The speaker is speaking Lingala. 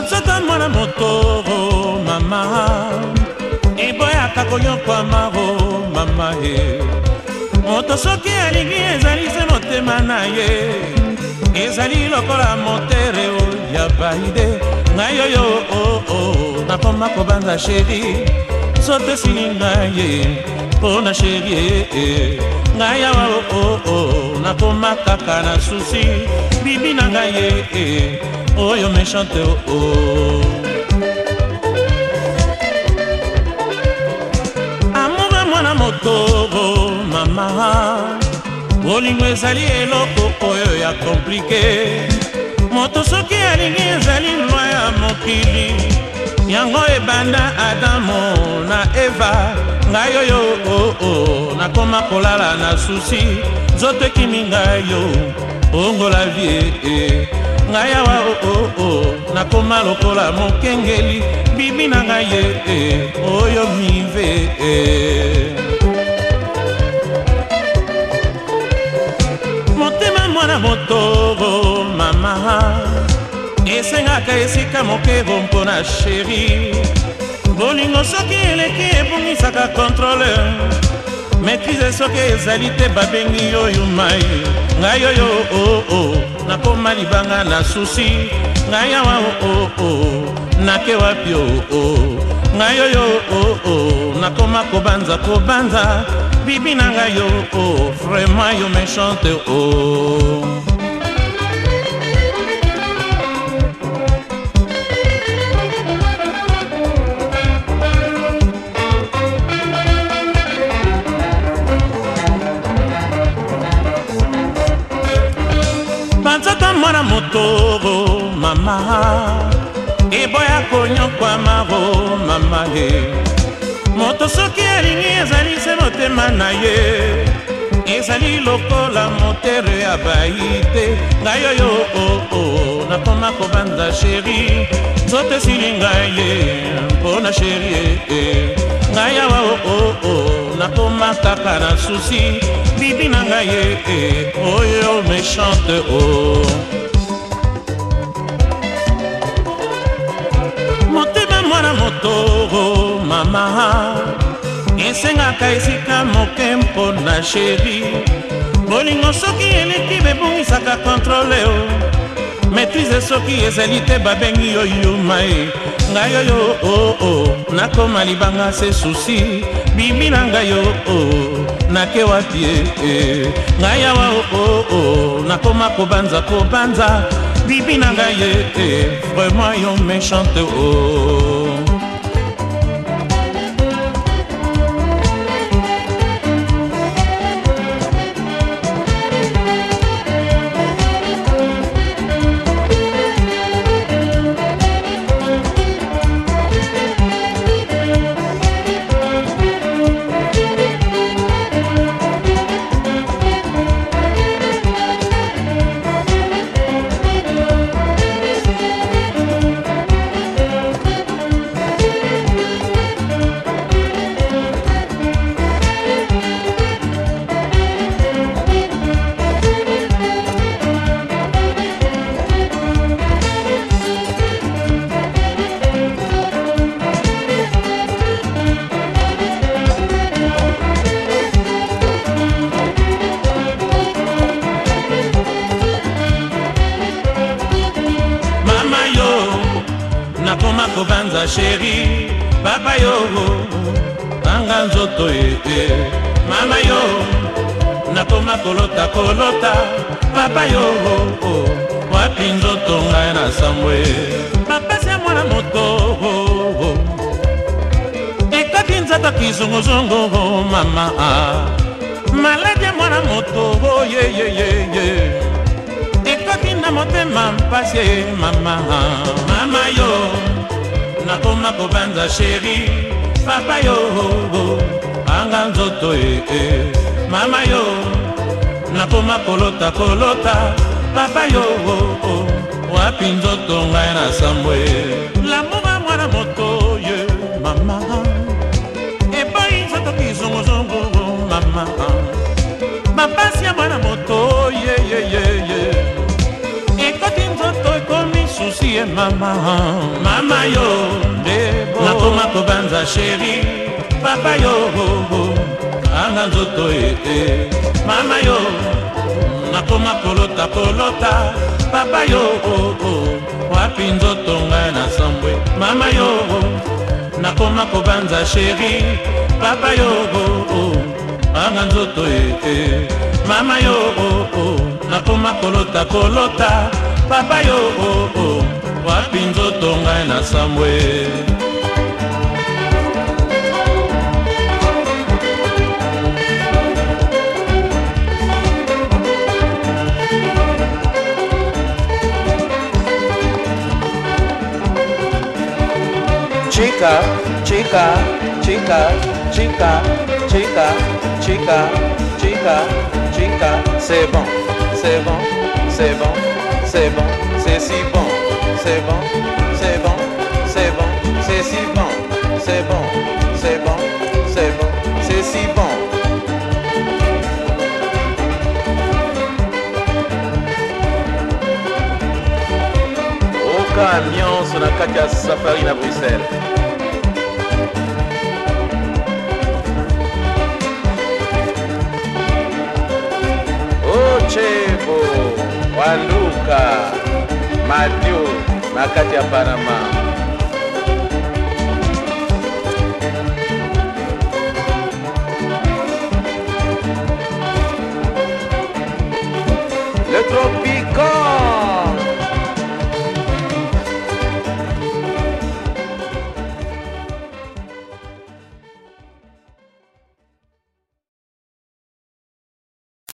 nzoto mwana moto o oh, mama eboyaka konyokwama o oh, mama ye moto soki alingi ezali se motema na ye ezali lokola motere o oh, ya baide ngai oyo oo nakoma kobanza sheri soto esili ngai ye mpo na sheri ee eh, eh. ngai awa oo kaka na susi bibi na ngai ye eh, oyo oh, méchante oo oh, oh. amour mwana moto mama bolingo ezali eloko oyo ya komplike moto soki alingi ezali lwa ya mokili yango ebanda adamo na eva ngai oyo oo oh, oh. nakoma kolala na susi nzoto ekimi ngai yo ongola vie e ngai awa oo nakoma lokola mokengeli bibi na ngai ye e oyo mive e motema mwana motobo mama esengaka esika mokebo mpona sheri bolingo soki eleki ebungisaka controleur maitrise soki ezali te babengi oyo mai ngai oyo oo oh, oh. nakoma libanga na susi ngai awa oo oh, nake wapi oo ngai oyo oo nakoma kobanza kobanza bibi na ngai oo vraimen yo méchante o oh. mama eboya konyokwama o mama ye moto soki alingi ezali se motema na ye ezali lokola motere ya bayi te ngai oyo oo oh, oh, nakoma kobanda sheri nzoto esili ngai ye mpona sheri ee eh. ngai awa oo oh, nakoma kaka na susi bibi na ngai ye eh. oyo méchante o oh. esengaka esika moke mpona sheri bolingo soki eleki bebongisaka kontrole o maitrise soki ezali te babengi yoyuma ye ngai oyo oo oh, oh, nakoma libanga se susi bibi na ngai oo oh, nake wapi e, e. ngai awa oo nakoma kobanza kobanza bibi na ngai e, e. vraiment yo méchante o oh. nakoma kobanza sheri papa yo banga nzoto ete e. mama yo nakoma kolota kolota papa yo wapi nzoto ngai na sambwe mapasi ya mwana moto ekaki nzata kizongozongo mama maladi ya mwana moto yeyeyeye ekoki na motema mpasi mama mama yo nakoma kobanza sheri papa yo oh, oh, anga nzoto e eh, mama yo nakoma kolota kolota papa yo oh, wapi nzoto ngai na sambwe lamoba mwana moto ye mama eboi nzoto kizongozongo mama ye mama mama yo nakoma kobanza sheri papa yo anga nzoto ee mama yo nakoma kolota kolota papa yo wapi nzoto ngai na sambwe mama yo nakoma kobanza sheri papa yo anga nzoto ee mama yo nakoma kolota kolota papa yo oh, oh. wapi nzoto ngai na sambwe chica, chica, chica, chica, chica, chica, chica, chica, c'est bon, c'est bon, c'est bon. c'est bon, c'est si bon, c'est bon, c'est bon, c'est bon, c'est si bon, c'est bon, c'est bon, c'est bon, c'est si bon. Au camion, sur la caca safarine à Bruxelles. Waluka, Matthew, na kati ya Panama.